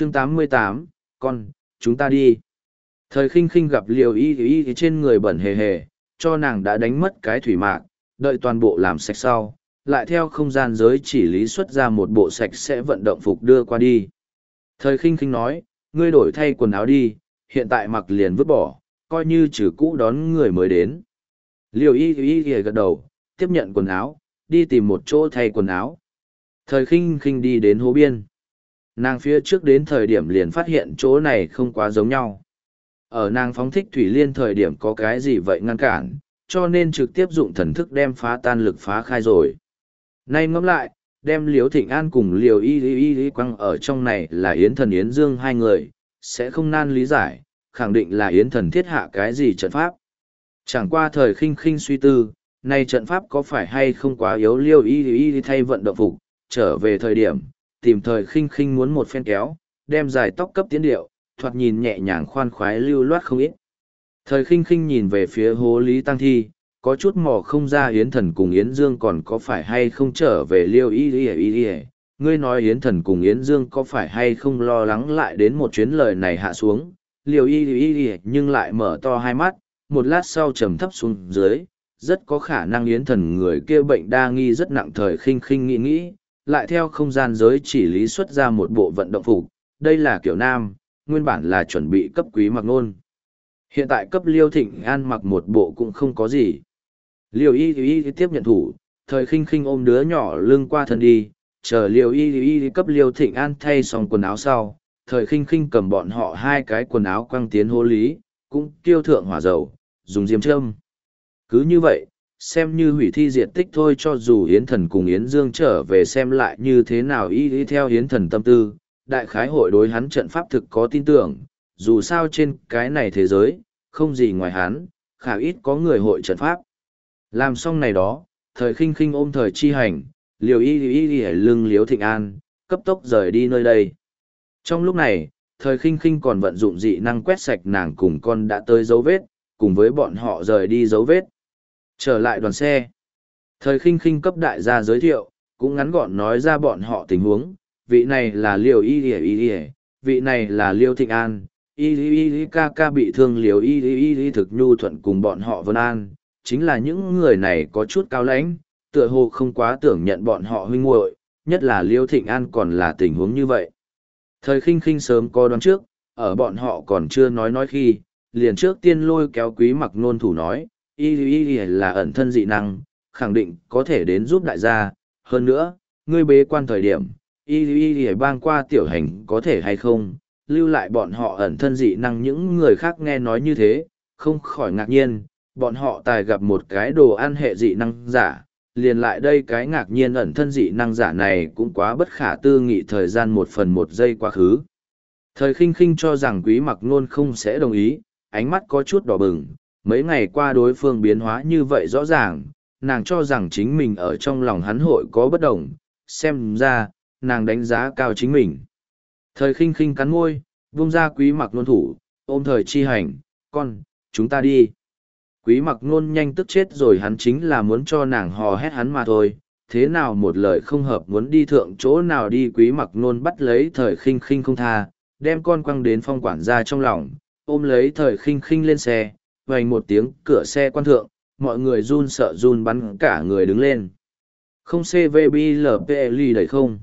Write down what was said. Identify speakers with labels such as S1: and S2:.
S1: chương 88, con, chúng ta đi. Thời khinh khinh gặp liều y y trên người bẩn hề hề, cho nàng đã đánh mất cái thủy mạc, đợi toàn bộ làm sạch sau, lại theo không gian giới chỉ lý xuất ra một bộ sạch sẽ vận động phục đưa qua đi. Thời khinh khinh nói, ngươi đổi thay quần áo đi, hiện tại mặc liền vứt bỏ, coi như trừ cũ đón người mới đến. Liều y y y gật đầu, tiếp nhận quần áo, đi tìm một chỗ thay quần áo. Thời khinh khinh đi đến hố biên. Nàng phía trước đến thời điểm liền phát hiện chỗ này không quá giống nhau. Ở nàng phóng thích thủy liên thời điểm có cái gì vậy ngăn cản, cho nên trực tiếp dụng thần thức đem phá tan lực phá khai rồi. Nay ngẫm lại, đem Liễu thịnh an cùng liều y y y quăng ở trong này là yến thần yến dương hai người, sẽ không nan lý giải, khẳng định là yến thần thiết hạ cái gì trận pháp. Chẳng qua thời khinh khinh suy tư, nay trận pháp có phải hay không quá yếu liêu y y y thay vận động phục, trở về thời điểm, tìm thời khinh khinh muốn một phen kéo, đem dài tóc cấp tiến điệu, thoạt nhìn nhẹ nhàng khoan khoái lưu loát không ít. Thời khinh khinh nhìn về phía hố Lý Tăng Thi, có chút mò không ra Yến Thần cùng Yến Dương còn có phải hay không trở về liêu y y y y. Ngươi nói Yến Thần cùng Yến Dương có phải hay không lo lắng lại đến một chuyến lời này hạ xuống, liều y y y nhưng lại mở to hai mắt, một lát sau trầm thấp xuống dưới, rất có khả năng Yến Thần người kia bệnh đa nghi rất nặng thời khinh khinh nghĩ nghĩ, lại theo không gian giới chỉ lý xuất ra một bộ vận động phục, đây là kiểu nam, nguyên bản là chuẩn bị cấp quý mặc nôn. Hiện tại cấp liêu thịnh an mặc một bộ cũng không có gì. Liêu y y tiếp nhận thủ, thời khinh khinh ôm đứa nhỏ lưng qua thân đi, chờ liêu y y cấp liêu thịnh an thay xong quần áo sau, thời khinh khinh cầm bọn họ hai cái quần áo quăng tiến hô lý, cũng tiêu thượng hỏa dầu, dùng diêm châm. Cứ như vậy, xem như hủy thi diện tích thôi cho dù Yến Thần cùng Yến Dương trở về xem lại như thế nào y y theo Yến Thần tâm tư, đại khái hội đối hắn trận pháp thực có tin tưởng, dù sao trên cái này thế giới, không gì ngoài hắn, khả ít có người hội trận pháp. Làm xong này đó, thời khinh khinh ôm thời chi hành, liều y y y lưng liếu thịnh an, cấp tốc rời đi nơi đây. Trong lúc này, thời khinh khinh còn vận dụng dị năng quét sạch nàng cùng con đã tới dấu vết, cùng với bọn họ rời đi dấu vết. Trở lại đoàn xe. Thời khinh khinh cấp đại gia giới thiệu, cũng ngắn gọn nói ra bọn họ tình huống, vị này là liều y y y y, vị này là liêu thịnh an, y y y ca ca bị thương liều y y y thực nhu thuận cùng bọn họ vân an, chính là những người này có chút cao lãnh, tựa hồ không quá tưởng nhận bọn họ huynh muội, nhất là liêu thịnh an còn là tình huống như vậy. Thời khinh khinh sớm có đoán trước, ở bọn họ còn chưa nói nói khi, liền trước tiên lôi kéo quý mặc nôn thủ nói, y y là ẩn thân dị năng, khẳng định có thể đến giúp đại gia, hơn nữa, ngươi bế quan thời điểm, y y y bang qua tiểu hành có thể hay không, lưu lại bọn họ ẩn thân dị năng những người khác nghe nói như thế, không khỏi ngạc nhiên, bọn họ tài gặp một cái đồ ăn hệ dị năng giả, liền lại đây cái ngạc nhiên ẩn thân dị năng giả này cũng quá bất khả tư nghị thời gian một phần một giây quá khứ. Thời khinh khinh cho rằng quý mặc nôn không sẽ đồng ý, ánh mắt có chút đỏ bừng, mấy ngày qua đối phương biến hóa như vậy rõ ràng, nàng cho rằng chính mình ở trong lòng hắn hội có bất đồng, xem ra, nàng đánh giá cao chính mình. Thời khinh khinh cắn môi, vung ra quý mặc nôn thủ, ôm thời chi hành, con, chúng ta đi. Quý mặc nôn nhanh tức chết rồi hắn chính là muốn cho nàng hò hét hắn mà thôi, thế nào một lời không hợp muốn đi thượng chỗ nào đi quý mặc nôn bắt lấy thời khinh khinh không tha, đem con quăng đến phong quản ra trong lòng, ôm lấy thời khinh khinh lên xe, vành một tiếng cửa xe quan thượng, mọi người run sợ run bắn cả người đứng lên. Không CVBLPLI đẩy không.